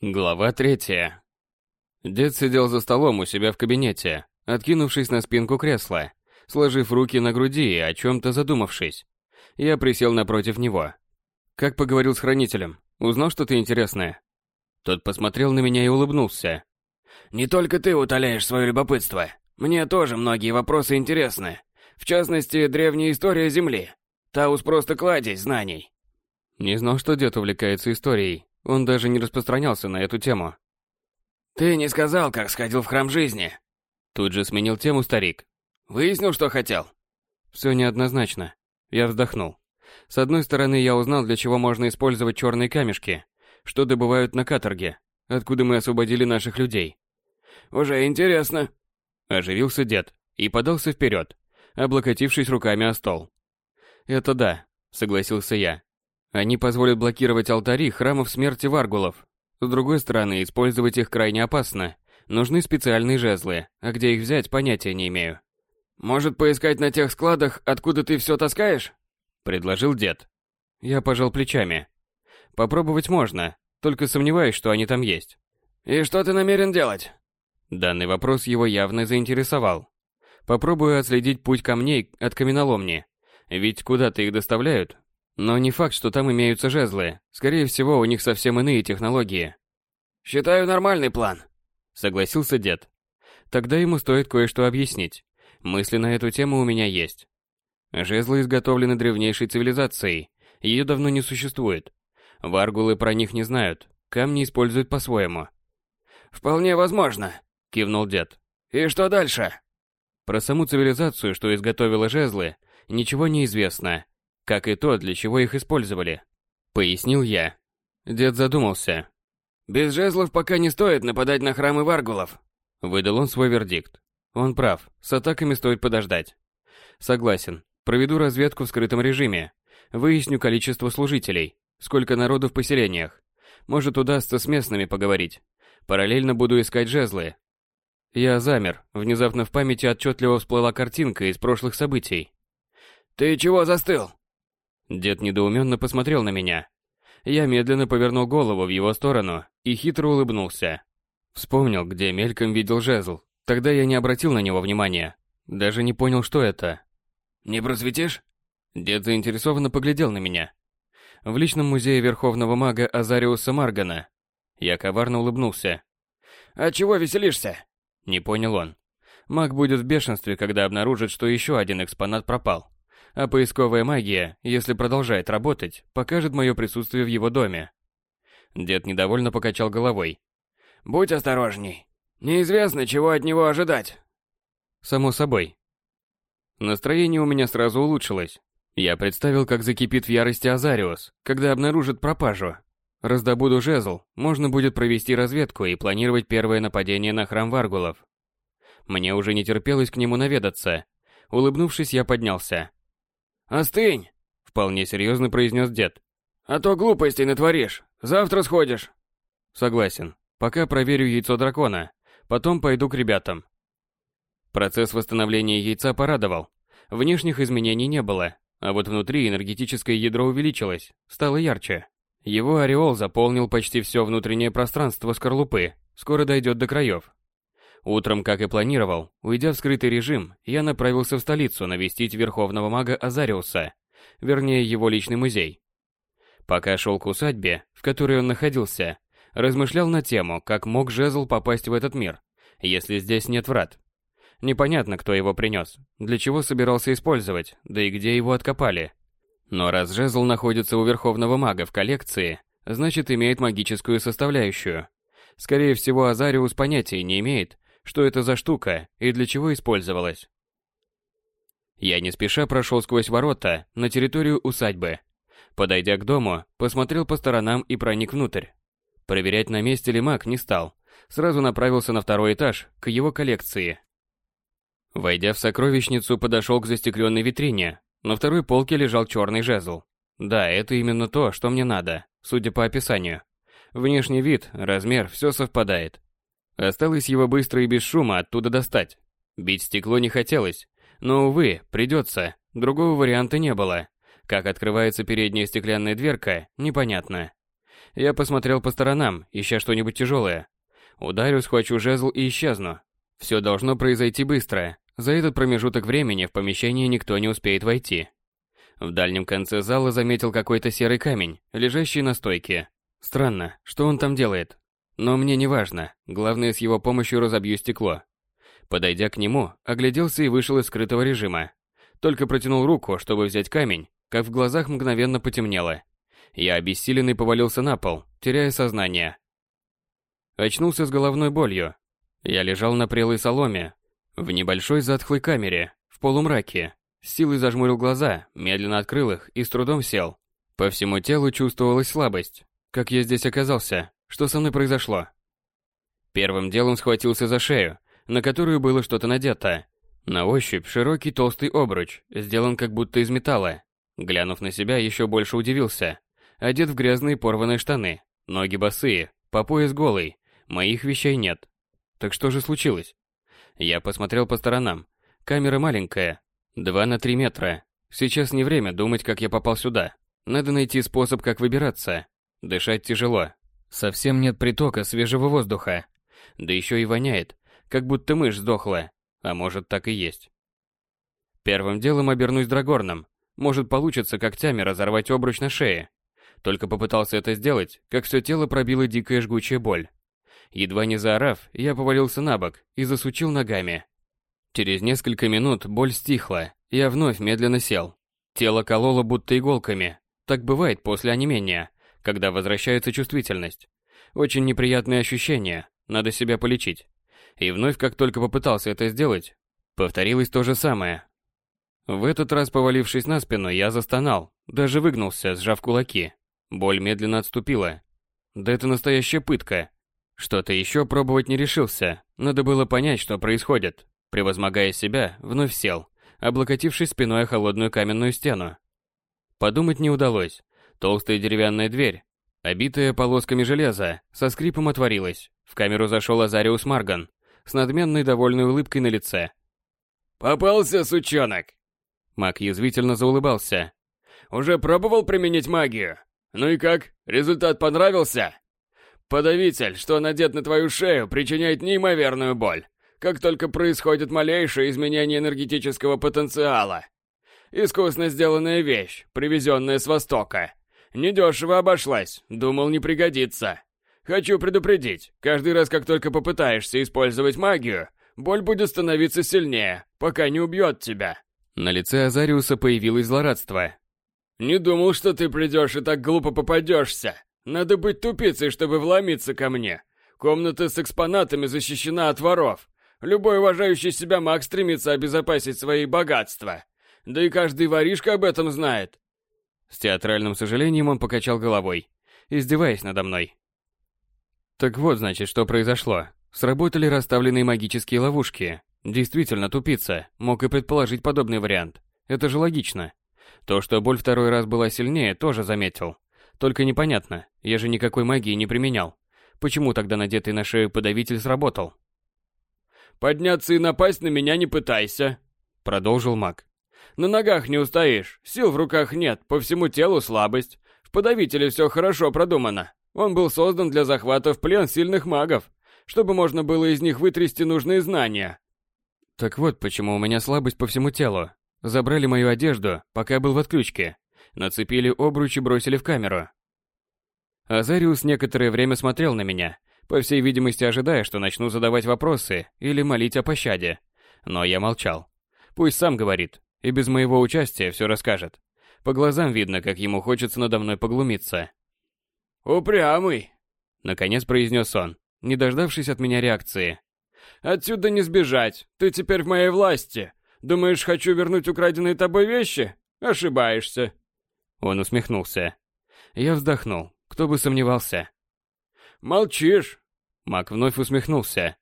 Глава третья. Дед сидел за столом у себя в кабинете, откинувшись на спинку кресла, сложив руки на груди и о чем-то задумавшись. Я присел напротив него. Как поговорил с хранителем? Узнал что-то интересное? Тот посмотрел на меня и улыбнулся. «Не только ты утоляешь свое любопытство. Мне тоже многие вопросы интересны. В частности, древняя история Земли. Таус просто кладезь знаний». Не знал, что дед увлекается историей. Он даже не распространялся на эту тему. «Ты не сказал, как сходил в храм жизни?» Тут же сменил тему старик. «Выяснил, что хотел?» Все неоднозначно. Я вздохнул. С одной стороны, я узнал, для чего можно использовать черные камешки, что добывают на каторге, откуда мы освободили наших людей. «Уже интересно», — оживился дед и подался вперед, облокотившись руками о стол. «Это да», — согласился я. Они позволят блокировать алтари храмов смерти варгулов. С другой стороны, использовать их крайне опасно. Нужны специальные жезлы, а где их взять, понятия не имею. «Может, поискать на тех складах, откуда ты все таскаешь?» – предложил дед. Я пожал плечами. Попробовать можно, только сомневаюсь, что они там есть. «И что ты намерен делать?» Данный вопрос его явно заинтересовал. Попробую отследить путь камней от каменоломни. Ведь куда-то их доставляют, но не факт, что там имеются жезлы. Скорее всего, у них совсем иные технологии. «Считаю нормальный план», — согласился дед. «Тогда ему стоит кое-что объяснить. Мысли на эту тему у меня есть. Жезлы изготовлены древнейшей цивилизацией. Ее давно не существует. Варгулы про них не знают. Камни используют по-своему». «Вполне возможно», — кивнул дед. «И что дальше?» Про саму цивилизацию, что изготовила жезлы, ничего не известно как и то, для чего их использовали. Пояснил я. Дед задумался. «Без жезлов пока не стоит нападать на храмы варгулов», — выдал он свой вердикт. Он прав, с атаками стоит подождать. Согласен, проведу разведку в скрытом режиме, выясню количество служителей, сколько народу в поселениях. Может, удастся с местными поговорить. Параллельно буду искать жезлы. Я замер, внезапно в памяти отчетливо всплыла картинка из прошлых событий. «Ты чего застыл?» Дед недоуменно посмотрел на меня. Я медленно повернул голову в его сторону и хитро улыбнулся. Вспомнил, где мельком видел жезл. Тогда я не обратил на него внимания. Даже не понял, что это. «Не просветишь?» Дед заинтересованно поглядел на меня. В личном музее Верховного Мага Азариуса Маргана. Я коварно улыбнулся. «А чего веселишься?» Не понял он. Маг будет в бешенстве, когда обнаружит, что еще один экспонат пропал а поисковая магия, если продолжает работать, покажет мое присутствие в его доме. Дед недовольно покачал головой. «Будь осторожней. Неизвестно, чего от него ожидать». Само собой. Настроение у меня сразу улучшилось. Я представил, как закипит в ярости Азариус, когда обнаружит пропажу. Раздобуду жезл, можно будет провести разведку и планировать первое нападение на храм Варгулов. Мне уже не терпелось к нему наведаться. Улыбнувшись, я поднялся. «Остынь!» — вполне серьезно произнес дед. «А то глупостей натворишь. Завтра сходишь». «Согласен. Пока проверю яйцо дракона. Потом пойду к ребятам». Процесс восстановления яйца порадовал. Внешних изменений не было, а вот внутри энергетическое ядро увеличилось, стало ярче. Его ореол заполнил почти все внутреннее пространство скорлупы, скоро дойдет до краев. Утром, как и планировал, уйдя в скрытый режим, я направился в столицу навестить верховного мага Азариуса, вернее его личный музей. Пока шел к усадьбе, в которой он находился, размышлял на тему, как мог жезл попасть в этот мир, если здесь нет врат. Непонятно, кто его принес, для чего собирался использовать, да и где его откопали. Но раз жезл находится у верховного мага в коллекции, значит имеет магическую составляющую. Скорее всего, Азариус понятия не имеет, что это за штука и для чего использовалась. Я не спеша прошел сквозь ворота на территорию усадьбы. Подойдя к дому, посмотрел по сторонам и проник внутрь. Проверять, на месте ли маг, не стал. Сразу направился на второй этаж, к его коллекции. Войдя в сокровищницу, подошел к застекленной витрине. На второй полке лежал черный жезл. Да, это именно то, что мне надо, судя по описанию. Внешний вид, размер, все совпадает. Осталось его быстро и без шума оттуда достать. Бить стекло не хотелось, но, увы, придется, другого варианта не было. Как открывается передняя стеклянная дверка, непонятно. Я посмотрел по сторонам, ища что-нибудь тяжелое. Ударю, схвачу жезл и исчезну. Все должно произойти быстро. За этот промежуток времени в помещение никто не успеет войти. В дальнем конце зала заметил какой-то серый камень, лежащий на стойке. Странно, что он там делает. Но мне не важно, главное с его помощью разобью стекло. Подойдя к нему, огляделся и вышел из скрытого режима. Только протянул руку, чтобы взять камень, как в глазах мгновенно потемнело. Я обессиленный повалился на пол, теряя сознание. Очнулся с головной болью. Я лежал на прелой соломе, в небольшой затхлой камере, в полумраке. С силой зажмурил глаза, медленно открыл их и с трудом сел. По всему телу чувствовалась слабость. Как я здесь оказался? Что со мной произошло? Первым делом схватился за шею, на которую было что-то надето. На ощупь широкий толстый обруч, сделан как будто из металла. Глянув на себя, еще больше удивился. Одет в грязные порванные штаны, ноги босые, по пояс голый, моих вещей нет. Так что же случилось? Я посмотрел по сторонам. Камера маленькая, 2 на 3 метра. Сейчас не время думать, как я попал сюда. Надо найти способ, как выбираться. Дышать тяжело. Совсем нет притока свежего воздуха. Да еще и воняет, как будто мышь сдохла. А может, так и есть. Первым делом обернусь драгорном. Может, получится когтями разорвать обруч на шее. Только попытался это сделать, как все тело пробило дикая жгучая боль. Едва не заорав, я повалился на бок и засучил ногами. Через несколько минут боль стихла, я вновь медленно сел. Тело кололо будто иголками. Так бывает после онемения, когда возвращается чувствительность. Очень неприятные ощущения, надо себя полечить. И вновь, как только попытался это сделать, повторилось то же самое. В этот раз, повалившись на спину, я застонал, даже выгнулся, сжав кулаки. Боль медленно отступила. Да это настоящая пытка. Что-то еще пробовать не решился. Надо было понять, что происходит. Превозмогая себя, вновь сел, облокотившись спиной о холодную каменную стену. Подумать не удалось. Толстая деревянная дверь, обитая полосками железа, со скрипом отворилась. В камеру зашел Азариус Марган с надменной довольной улыбкой на лице. «Попался, сучонок!» Маг язвительно заулыбался. «Уже пробовал применить магию? Ну и как? Результат понравился?» Подавитель, что надет на твою шею, причиняет неимоверную боль, как только происходит малейшее изменение энергетического потенциала. Искусно сделанная вещь, привезенная с Востока. Недешево обошлась, думал не пригодится. Хочу предупредить, каждый раз, как только попытаешься использовать магию, боль будет становиться сильнее, пока не убьет тебя. На лице Азариуса появилось злорадство. Не думал, что ты придешь и так глупо попадешься. Надо быть тупицей, чтобы вломиться ко мне. Комната с экспонатами защищена от воров. Любой уважающий себя маг стремится обезопасить свои богатства. Да и каждый воришка об этом знает. С театральным сожалением он покачал головой, издеваясь надо мной. Так вот, значит, что произошло. Сработали расставленные магические ловушки. Действительно, тупица. Мог и предположить подобный вариант. Это же логично. То, что боль второй раз была сильнее, тоже заметил. Только непонятно, я же никакой магии не применял. Почему тогда надетый на шею подавитель сработал? «Подняться и напасть на меня не пытайся», — продолжил маг. «На ногах не устоишь, сил в руках нет, по всему телу слабость. В подавителе все хорошо продумано. Он был создан для захвата в плен сильных магов, чтобы можно было из них вытрясти нужные знания». Так вот, почему у меня слабость по всему телу. Забрали мою одежду, пока был в отключке. Нацепили обруч и бросили в камеру. Азариус некоторое время смотрел на меня, по всей видимости ожидая, что начну задавать вопросы или молить о пощаде. Но я молчал. Пусть сам говорит, и без моего участия все расскажет. По глазам видно, как ему хочется надо мной поглумиться. «Упрямый!» — наконец произнес он, не дождавшись от меня реакции. «Отсюда не сбежать, ты теперь в моей власти. Думаешь, хочу вернуть украденные тобой вещи? Ошибаешься. Он усмехнулся. Я вздохнул. Кто бы сомневался. Молчишь? Мак вновь усмехнулся.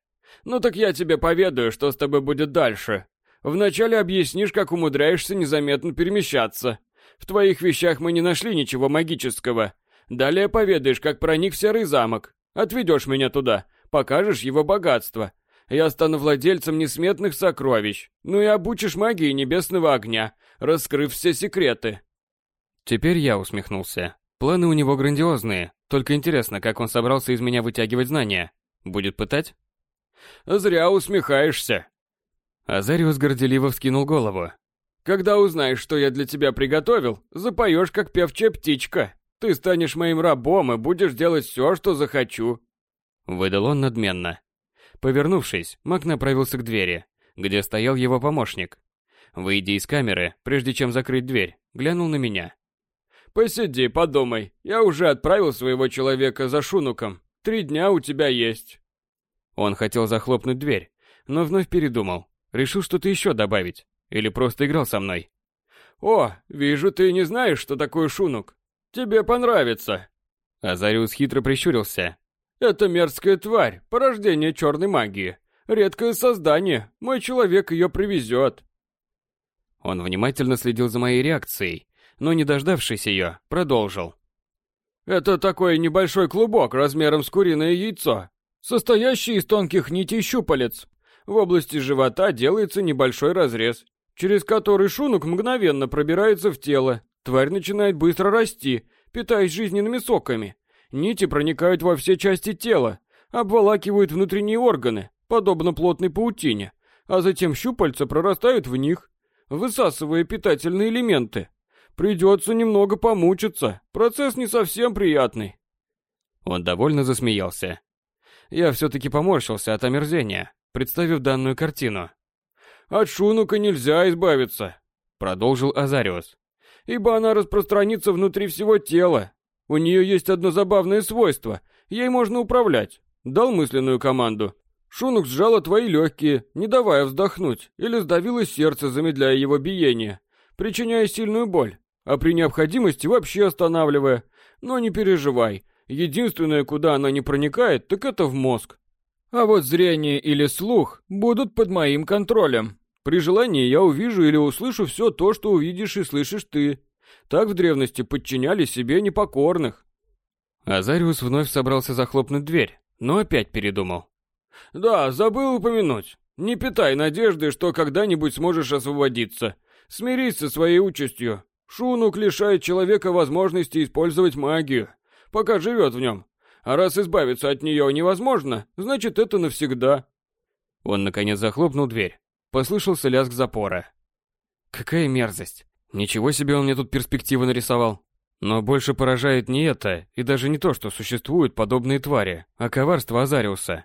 Ну так я тебе поведаю, что с тобой будет дальше. Вначале объяснишь, как умудряешься незаметно перемещаться. В твоих вещах мы не нашли ничего магического. Далее поведаешь, как проник в серый замок. Отведешь меня туда, покажешь его богатство. Я стану владельцем несметных сокровищ. Ну и обучишь магии небесного огня, раскрыв все секреты. Теперь я усмехнулся. Планы у него грандиозные, только интересно, как он собрался из меня вытягивать знания. Будет пытать? Зря усмехаешься. Азариус горделиво вскинул голову. Когда узнаешь, что я для тебя приготовил, запоешь, как певчая птичка. Ты станешь моим рабом и будешь делать все, что захочу. Выдал он надменно. Повернувшись, Мак направился к двери, где стоял его помощник. Выйдя из камеры, прежде чем закрыть дверь, глянул на меня. Посиди, подумай. Я уже отправил своего человека за Шунуком. Три дня у тебя есть. Он хотел захлопнуть дверь, но вновь передумал. Решил что-то еще добавить. Или просто играл со мной. О, вижу, ты не знаешь, что такое Шунук. Тебе понравится. Азариус хитро прищурился. Это мерзкая тварь, порождение черной магии. Редкое создание. Мой человек ее привезет. Он внимательно следил за моей реакцией, но, не дождавшись ее, продолжил. «Это такой небольшой клубок размером с куриное яйцо, состоящий из тонких нитей щупалец. В области живота делается небольшой разрез, через который шунок мгновенно пробирается в тело. Тварь начинает быстро расти, питаясь жизненными соками. Нити проникают во все части тела, обволакивают внутренние органы, подобно плотной паутине, а затем щупальца прорастают в них, высасывая питательные элементы. Придется немного помучиться. Процесс не совсем приятный. Он довольно засмеялся. Я все-таки поморщился от омерзения, представив данную картину. От шунука нельзя избавиться, продолжил Азариус. Ибо она распространится внутри всего тела. У нее есть одно забавное свойство. Ей можно управлять. Дал мысленную команду. Шунук сжала твои легкие, не давая вздохнуть, или сдавило сердце, замедляя его биение, причиняя сильную боль а при необходимости вообще останавливая. Но не переживай, единственное, куда она не проникает, так это в мозг. А вот зрение или слух будут под моим контролем. При желании я увижу или услышу все то, что увидишь и слышишь ты. Так в древности подчиняли себе непокорных. Азариус вновь собрался захлопнуть дверь, но опять передумал. Да, забыл упомянуть. Не питай надежды, что когда-нибудь сможешь освободиться. Смирись со своей участью. Шунук лишает человека возможности использовать магию, пока живет в нем. А раз избавиться от нее невозможно, значит это навсегда. Он наконец захлопнул дверь. Послышался лязг запора. Какая мерзость. Ничего себе он мне тут перспективы нарисовал. Но больше поражает не это, и даже не то, что существуют подобные твари, а коварство Азариуса.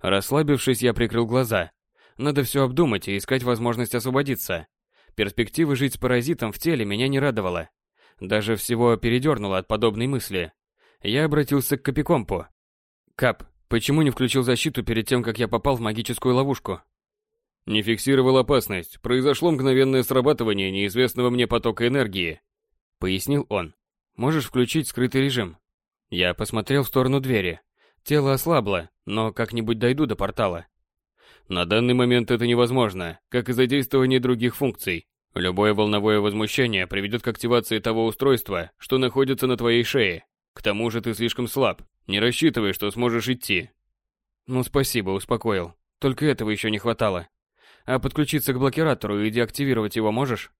Расслабившись, я прикрыл глаза. Надо все обдумать и искать возможность освободиться. Перспектива жить с паразитом в теле меня не радовала. Даже всего передернуло от подобной мысли. Я обратился к Капикомпу. «Кап, почему не включил защиту перед тем, как я попал в магическую ловушку?» «Не фиксировал опасность. Произошло мгновенное срабатывание неизвестного мне потока энергии», — пояснил он. «Можешь включить скрытый режим?» Я посмотрел в сторону двери. Тело ослабло, но как-нибудь дойду до портала. На данный момент это невозможно, как и задействование других функций. Любое волновое возмущение приведет к активации того устройства, что находится на твоей шее. К тому же ты слишком слаб. Не рассчитывай, что сможешь идти. Ну спасибо, успокоил. Только этого еще не хватало. А подключиться к блокиратору и деактивировать его можешь?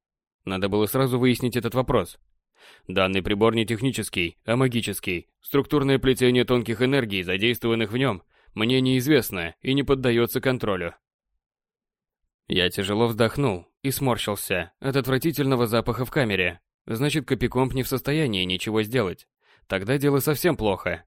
Надо было сразу выяснить этот вопрос. Данный прибор не технический, а магический. Структурное плетение тонких энергий, задействованных в нем, мне неизвестно и не поддается контролю. Я тяжело вздохнул и сморщился от отвратительного запаха в камере. Значит, Копикомп не в состоянии ничего сделать. Тогда дело совсем плохо.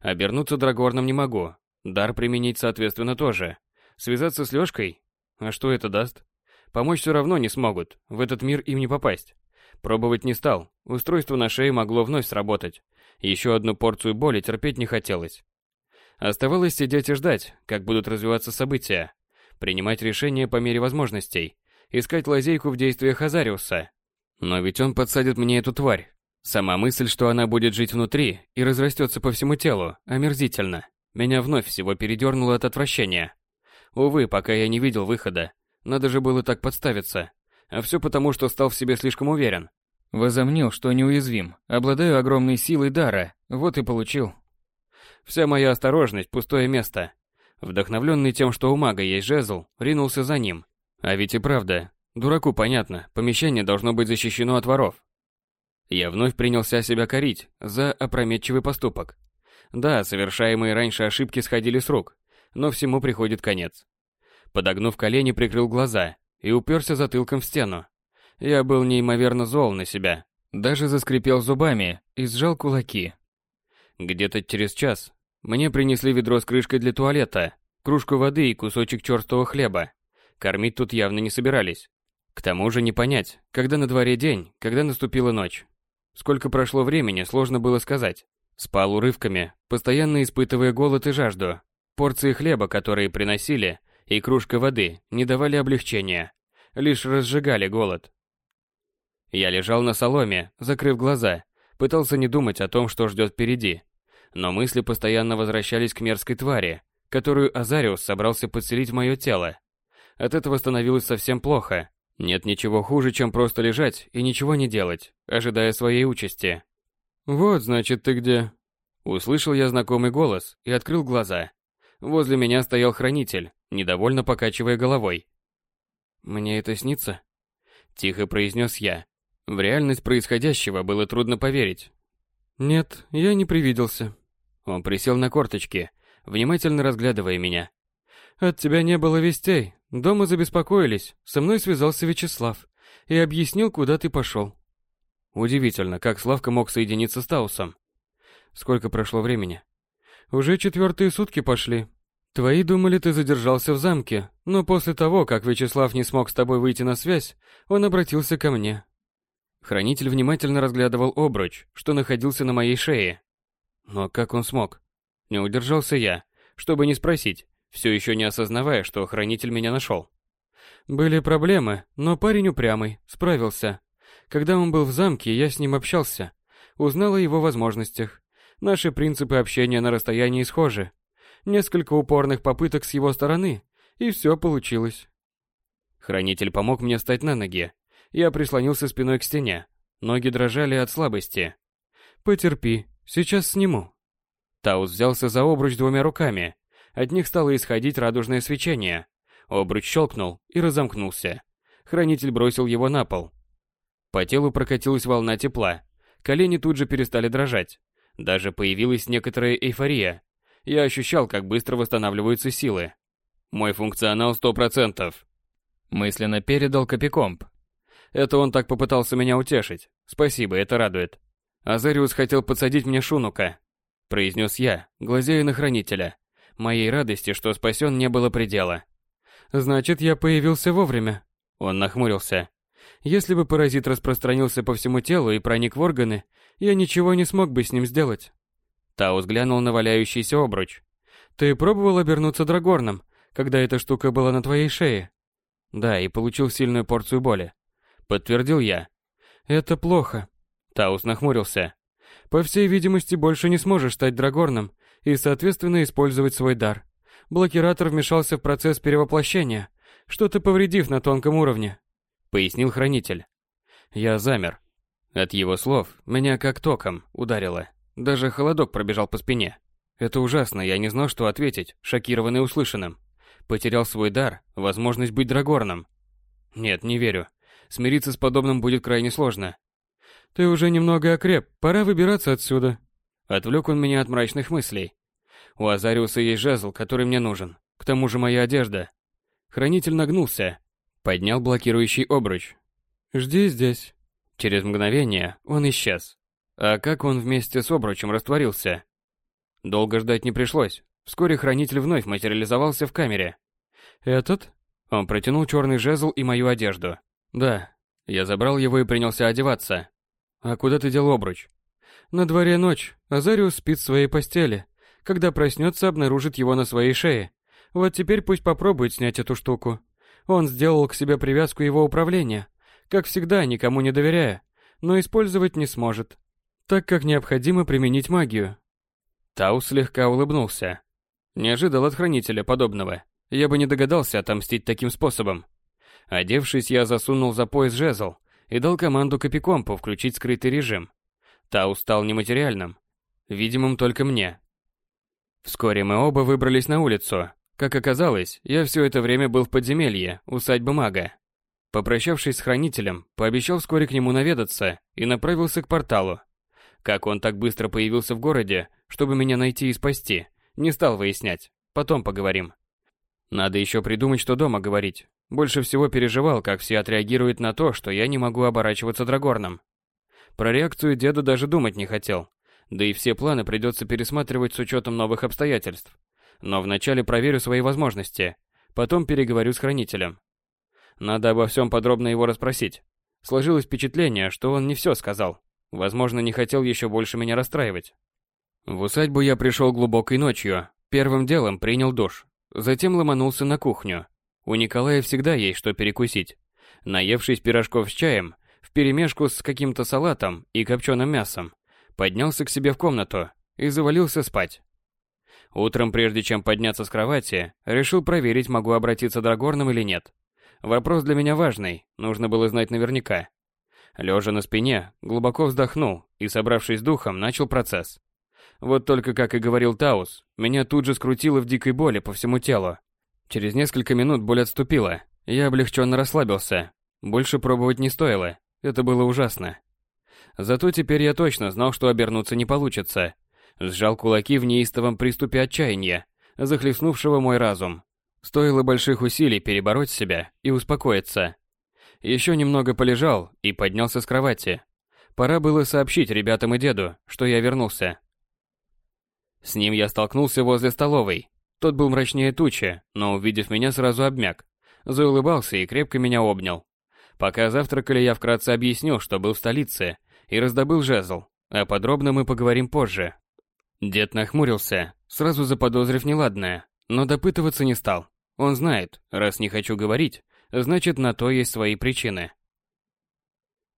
Обернуться Драгорном не могу. Дар применить, соответственно, тоже. Связаться с Лёшкой? А что это даст? Помочь все равно не смогут. В этот мир им не попасть. Пробовать не стал. Устройство на шее могло вновь сработать. Еще одну порцию боли терпеть не хотелось. Оставалось сидеть и ждать, как будут развиваться события, принимать решения по мере возможностей, искать лазейку в действиях Азариуса. Но ведь он подсадит мне эту тварь. Сама мысль, что она будет жить внутри и разрастется по всему телу, омерзительно. Меня вновь всего передернуло от отвращения. Увы, пока я не видел выхода. Надо же было так подставиться. А все потому, что стал в себе слишком уверен. Возомнил, что неуязвим, обладаю огромной силой дара, вот и получил Вся моя осторожность – пустое место. Вдохновленный тем, что у мага есть жезл, ринулся за ним. А ведь и правда, дураку понятно, помещение должно быть защищено от воров. Я вновь принялся себя корить за опрометчивый поступок. Да, совершаемые раньше ошибки сходили с рук, но всему приходит конец. Подогнув колени, прикрыл глаза и уперся затылком в стену. Я был неимоверно зол на себя, даже заскрипел зубами и сжал кулаки. Где-то через час мне принесли ведро с крышкой для туалета, кружку воды и кусочек черстого хлеба. Кормить тут явно не собирались. К тому же не понять, когда на дворе день, когда наступила ночь. Сколько прошло времени, сложно было сказать. Спал урывками, постоянно испытывая голод и жажду. Порции хлеба, которые приносили, и кружка воды не давали облегчения, лишь разжигали голод. Я лежал на соломе, закрыв глаза, пытался не думать о том, что ждет впереди. Но мысли постоянно возвращались к мерзкой твари, которую Азариус собрался подселить в мое тело. От этого становилось совсем плохо, нет ничего хуже, чем просто лежать и ничего не делать, ожидая своей участи. «Вот, значит, ты где?» Услышал я знакомый голос и открыл глаза. Возле меня стоял хранитель, недовольно покачивая головой. «Мне это снится?» Тихо произнес я. В реальность происходящего было трудно поверить. «Нет, я не привиделся». Он присел на корточки, внимательно разглядывая меня. «От тебя не было вестей, Дома забеспокоились, со мной связался Вячеслав и объяснил, куда ты пошел. Удивительно, как Славка мог соединиться с Таусом. Сколько прошло времени? Уже четвертые сутки пошли. Твои думали, ты задержался в замке, но после того, как Вячеслав не смог с тобой выйти на связь, он обратился ко мне. Хранитель внимательно разглядывал обруч, что находился на моей шее. Но как он смог? Не удержался я, чтобы не спросить, все еще не осознавая, что хранитель меня нашел. Были проблемы, но парень упрямый, справился. Когда он был в замке, я с ним общался, узнал о его возможностях. Наши принципы общения на расстоянии схожи. Несколько упорных попыток с его стороны, и все получилось. Хранитель помог мне встать на ноги. Я прислонился спиной к стене. Ноги дрожали от слабости. «Потерпи, сейчас сниму». Таус взялся за обруч двумя руками от них стало исходить радужное свечение. Обруч щелкнул и разомкнулся. Хранитель бросил его на пол. По телу прокатилась волна тепла. Колени тут же перестали дрожать. Даже появилась некоторая эйфория. Я ощущал, как быстро восстанавливаются силы. Мой функционал сто процентов. Мысленно передал Копикомп. Это он так попытался меня утешить. Спасибо, это радует. Азариус хотел подсадить мне шунука. Произнес я, глазея на хранителя. Моей радости, что спасен, не было предела. «Значит, я появился вовремя». Он нахмурился. «Если бы паразит распространился по всему телу и проник в органы, я ничего не смог бы с ним сделать». Таус глянул на валяющийся обруч. «Ты пробовал обернуться драгорном, когда эта штука была на твоей шее?» «Да, и получил сильную порцию боли». Подтвердил я. «Это плохо». Таус нахмурился. «По всей видимости, больше не сможешь стать драгорном, и, соответственно, использовать свой дар. Блокиратор вмешался в процесс перевоплощения, что-то повредив на тонком уровне, пояснил хранитель. Я замер. От его слов меня как током ударило. Даже холодок пробежал по спине. Это ужасно, я не знал, что ответить, шокированный услышанным. Потерял свой дар, возможность быть драгорном. Нет, не верю. Смириться с подобным будет крайне сложно. Ты уже немного окреп, пора выбираться отсюда. Отвлек он меня от мрачных мыслей. У Азариуса есть жезл, который мне нужен. К тому же моя одежда. Хранитель нагнулся, поднял блокирующий обруч. «Жди здесь». Через мгновение он исчез. А как он вместе с обручем растворился? Долго ждать не пришлось. Вскоре хранитель вновь материализовался в камере. «Этот?» Он протянул черный жезл и мою одежду. «Да». Я забрал его и принялся одеваться. «А куда ты дел обруч?» «На дворе ночь. Азариус спит в своей постели. Когда проснется, обнаружит его на своей шее. Вот теперь пусть попробует снять эту штуку. Он сделал к себе привязку его управления. Как всегда, никому не доверяя. Но использовать не сможет. Так как необходимо применить магию. Тау слегка улыбнулся. Не ожидал от хранителя подобного. Я бы не догадался отомстить таким способом. Одевшись, я засунул за пояс жезл и дал команду Копикомпу включить скрытый режим. Тау стал нематериальным, видимым только мне, Вскоре мы оба выбрались на улицу. Как оказалось, я все это время был в подземелье, усадьбы мага. Попрощавшись с хранителем, пообещал вскоре к нему наведаться и направился к порталу. Как он так быстро появился в городе, чтобы меня найти и спасти, не стал выяснять. Потом поговорим. Надо еще придумать, что дома говорить. Больше всего переживал, как все отреагируют на то, что я не могу оборачиваться драгорном. Про реакцию деда даже думать не хотел. Да и все планы придется пересматривать с учетом новых обстоятельств. Но вначале проверю свои возможности, потом переговорю с хранителем. Надо обо всем подробно его расспросить. Сложилось впечатление, что он не все сказал. Возможно, не хотел еще больше меня расстраивать. В усадьбу я пришел глубокой ночью. Первым делом принял душ. Затем ломанулся на кухню. У Николая всегда есть что перекусить. Наевшись пирожков с чаем, вперемешку с каким-то салатом и копченым мясом, поднялся к себе в комнату и завалился спать. Утром, прежде чем подняться с кровати, решил проверить, могу обратиться Драгорным или нет. Вопрос для меня важный, нужно было знать наверняка. Лежа на спине, глубоко вздохнул и, собравшись духом, начал процесс. Вот только, как и говорил Таус, меня тут же скрутило в дикой боли по всему телу. Через несколько минут боль отступила. Я облегченно расслабился. Больше пробовать не стоило. Это было ужасно. Зато теперь я точно знал, что обернуться не получится. Сжал кулаки в неистовом приступе отчаяния, захлестнувшего мой разум. Стоило больших усилий перебороть себя и успокоиться. Еще немного полежал и поднялся с кровати. Пора было сообщить ребятам и деду, что я вернулся. С ним я столкнулся возле столовой. Тот был мрачнее тучи, но увидев меня сразу обмяк. Заулыбался и крепко меня обнял. Пока завтракали, я вкратце объяснил, что был в столице, и раздобыл жезл. А подробно мы поговорим позже. Дед нахмурился, сразу заподозрив неладное, но допытываться не стал. Он знает, раз не хочу говорить, значит на то есть свои причины.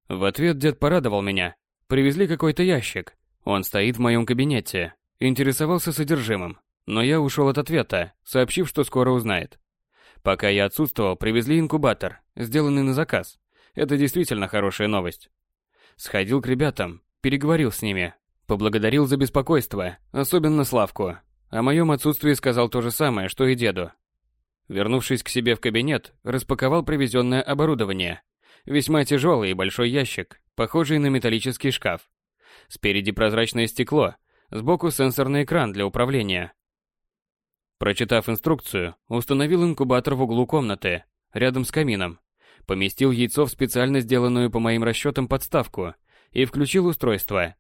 В ответ дед порадовал меня. Привезли какой-то ящик. Он стоит в моем кабинете. Интересовался содержимым. Но я ушел от ответа, сообщив, что скоро узнает. Пока я отсутствовал, привезли инкубатор, сделанный на заказ. Это действительно хорошая новость. Сходил к ребятам, переговорил с ними, поблагодарил за беспокойство, особенно Славку. О моем отсутствии сказал то же самое, что и деду. Вернувшись к себе в кабинет, распаковал привезенное оборудование. Весьма тяжелый и большой ящик, похожий на металлический шкаф. Спереди прозрачное стекло, сбоку сенсорный экран для управления. Прочитав инструкцию, установил инкубатор в углу комнаты, рядом с камином. Поместил яйцо в специально сделанную по моим расчетам подставку и включил устройство.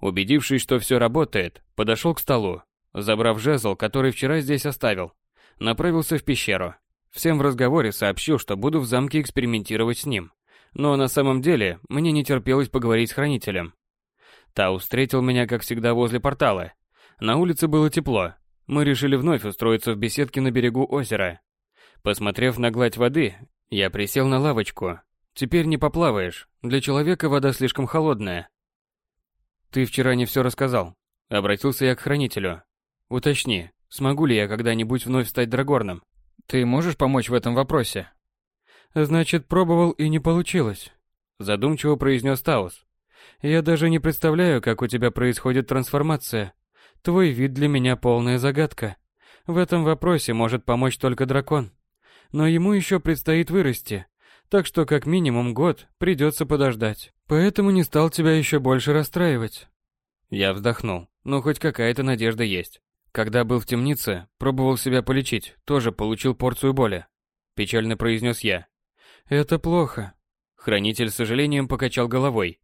Убедившись, что все работает, подошел к столу, забрав жезл, который вчера здесь оставил направился в пещеру. Всем в разговоре сообщил, что буду в замке экспериментировать с ним. Но на самом деле мне не терпелось поговорить с хранителем. Тау встретил меня, как всегда, возле портала. На улице было тепло. Мы решили вновь устроиться в беседке на берегу озера. Посмотрев на гладь воды, я присел на лавочку. Теперь не поплаваешь. Для человека вода слишком холодная. Ты вчера не все рассказал. Обратился я к хранителю. Уточни, Смогу ли я когда-нибудь вновь стать драгорном? Ты можешь помочь в этом вопросе? Значит, пробовал и не получилось, задумчиво произнес Таус. Я даже не представляю, как у тебя происходит трансформация. Твой вид для меня полная загадка. В этом вопросе может помочь только дракон. Но ему еще предстоит вырасти, так что как минимум год придется подождать. Поэтому не стал тебя еще больше расстраивать. Я вздохнул. Ну, хоть какая-то надежда есть. Когда был в темнице, пробовал себя полечить, тоже получил порцию боли. Печально произнес я. Это плохо. Хранитель с сожалением покачал головой.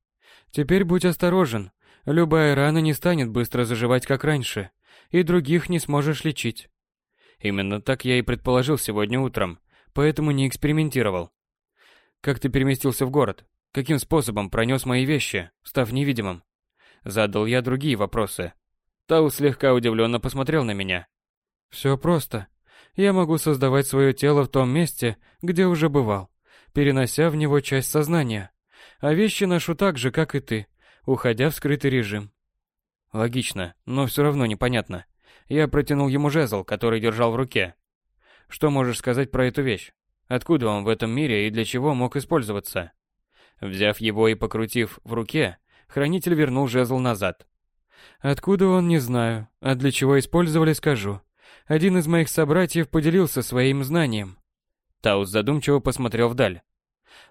Теперь будь осторожен. Любая рана не станет быстро заживать, как раньше, и других не сможешь лечить. Именно так я и предположил сегодня утром, поэтому не экспериментировал. Как ты переместился в город? Каким способом пронес мои вещи, став невидимым? Задал я другие вопросы, Тау слегка удивленно посмотрел на меня. «Все просто. Я могу создавать свое тело в том месте, где уже бывал, перенося в него часть сознания. А вещи ношу так же, как и ты, уходя в скрытый режим». Логично, но все равно непонятно. Я протянул ему жезл, который держал в руке. Что можешь сказать про эту вещь? Откуда он в этом мире и для чего мог использоваться? Взяв его и покрутив в руке, хранитель вернул жезл назад. Откуда он, не знаю, а для чего использовали, скажу. Один из моих собратьев поделился своим знанием. Таус задумчиво посмотрел вдаль.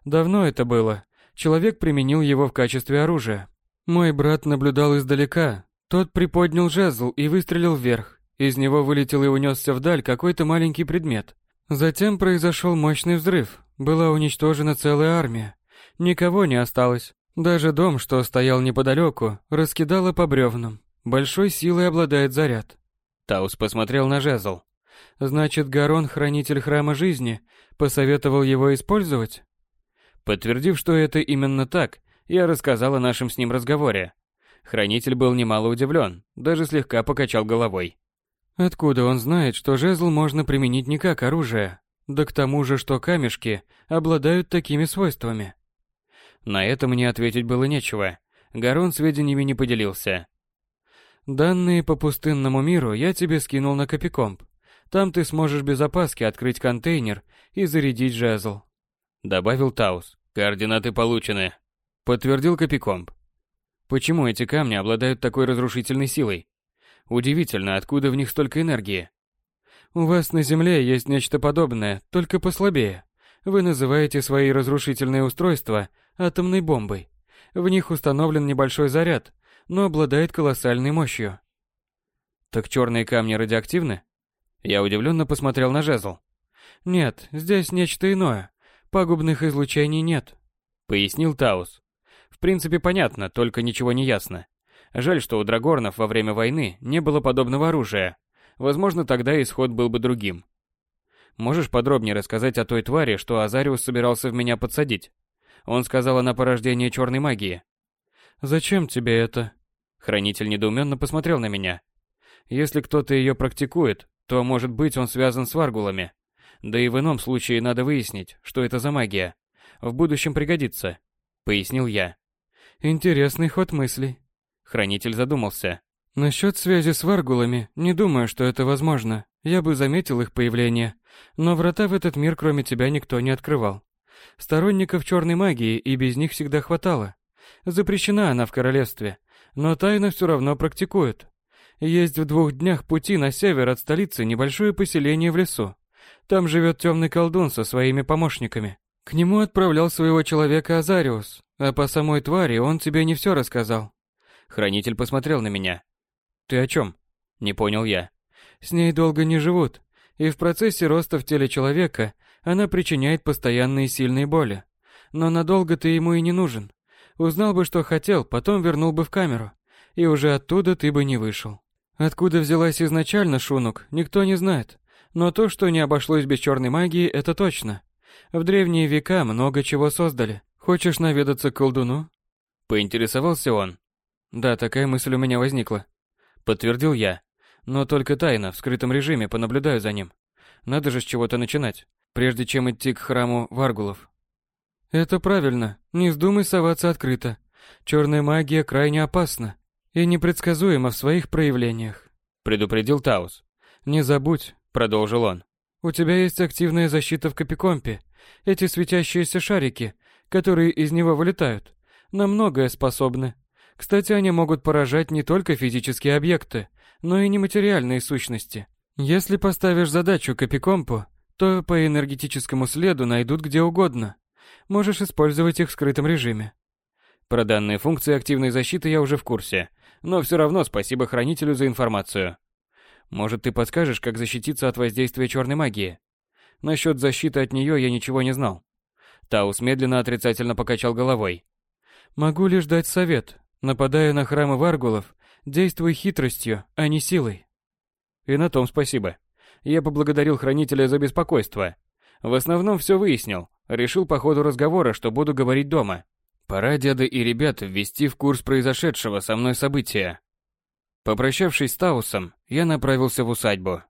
Давно это было. Человек применил его в качестве оружия. Мой брат наблюдал издалека. Тот приподнял жезл и выстрелил вверх. Из него вылетел и унесся вдаль какой-то маленький предмет. Затем произошел мощный взрыв. Была уничтожена целая армия. Никого не осталось. Даже дом, что стоял неподалеку, раскидало по бревнам. Большой силой обладает заряд. Таус посмотрел на жезл. Значит, Гарон, хранитель храма жизни, посоветовал его использовать? Подтвердив, что это именно так, я рассказал о нашем с ним разговоре. Хранитель был немало удивлен, даже слегка покачал головой. Откуда он знает, что жезл можно применить не как оружие, да к тому же, что камешки обладают такими свойствами? На это мне ответить было нечего. Гарон сведениями не поделился. Данные по пустынному миру я тебе скинул на Копикомп. Там ты сможешь без опаски открыть контейнер и зарядить жезл. Добавил Таус. Координаты получены. Подтвердил Копикомп. Почему эти камни обладают такой разрушительной силой? Удивительно, откуда в них столько энергии. У вас на Земле есть нечто подобное, только послабее. Вы называете свои разрушительные устройства атомной бомбой. В них установлен небольшой заряд, но обладает колоссальной мощью. Так черные камни радиоактивны? Я удивленно посмотрел на жезл. Нет, здесь нечто иное. Пагубных излучений нет, пояснил Таус. В принципе, понятно, только ничего не ясно. Жаль, что у драгорнов во время войны не было подобного оружия. Возможно, тогда исход был бы другим. Можешь подробнее рассказать о той твари, что Азариус собирался в меня подсадить? Он сказал она порождение черной магии. Зачем тебе это? Хранитель недоуменно посмотрел на меня. Если кто-то ее практикует, то, может быть, он связан с варгулами. Да и в ином случае надо выяснить, что это за магия. В будущем пригодится, пояснил я. Интересный ход мыслей. Хранитель задумался. Насчет связи с варгулами, не думаю, что это возможно. Я бы заметил их появление, но врата в этот мир кроме тебя никто не открывал. Сторонников черной магии и без них всегда хватало. Запрещена она в королевстве, но тайно все равно практикуют. Есть в двух днях пути на север от столицы небольшое поселение в лесу. Там живет темный колдун со своими помощниками. К нему отправлял своего человека Азариус, а по самой твари он тебе не все рассказал. Хранитель посмотрел на меня. Ты о чем? Не понял я. С ней долго не живут, и в процессе роста в теле человека она причиняет постоянные сильные боли. Но надолго ты ему и не нужен. Узнал бы, что хотел, потом вернул бы в камеру, и уже оттуда ты бы не вышел. Откуда взялась изначально Шунук, никто не знает. Но то, что не обошлось без черной магии, это точно. В древние века много чего создали. Хочешь наведаться к колдуну? Поинтересовался он. Да, такая мысль у меня возникла. Подтвердил я. Но только тайно, в скрытом режиме, понаблюдаю за ним. Надо же с чего-то начинать, прежде чем идти к храму Варгулов. Это правильно. Не вздумай соваться открыто. Черная магия крайне опасна и непредсказуема в своих проявлениях, предупредил Таус. Не забудь, продолжил он. У тебя есть активная защита в Капикомпе. Эти светящиеся шарики, которые из него вылетают, на многое способны. Кстати, они могут поражать не только физические объекты, но и нематериальные сущности. Если поставишь задачу Капикомпу, то по энергетическому следу найдут где угодно. Можешь использовать их в скрытом режиме. Про данные функции активной защиты я уже в курсе, но все равно спасибо хранителю за информацию. Может, ты подскажешь, как защититься от воздействия черной магии? Насчет защиты от нее я ничего не знал. Таус медленно отрицательно покачал головой. Могу лишь дать совет. Нападая на храмы варгулов, действуй хитростью, а не силой. И на том спасибо. Я поблагодарил хранителя за беспокойство. В основном все выяснил. Решил по ходу разговора, что буду говорить дома. Пора деда и ребят ввести в курс произошедшего со мной события. Попрощавшись с Таусом, я направился в усадьбу.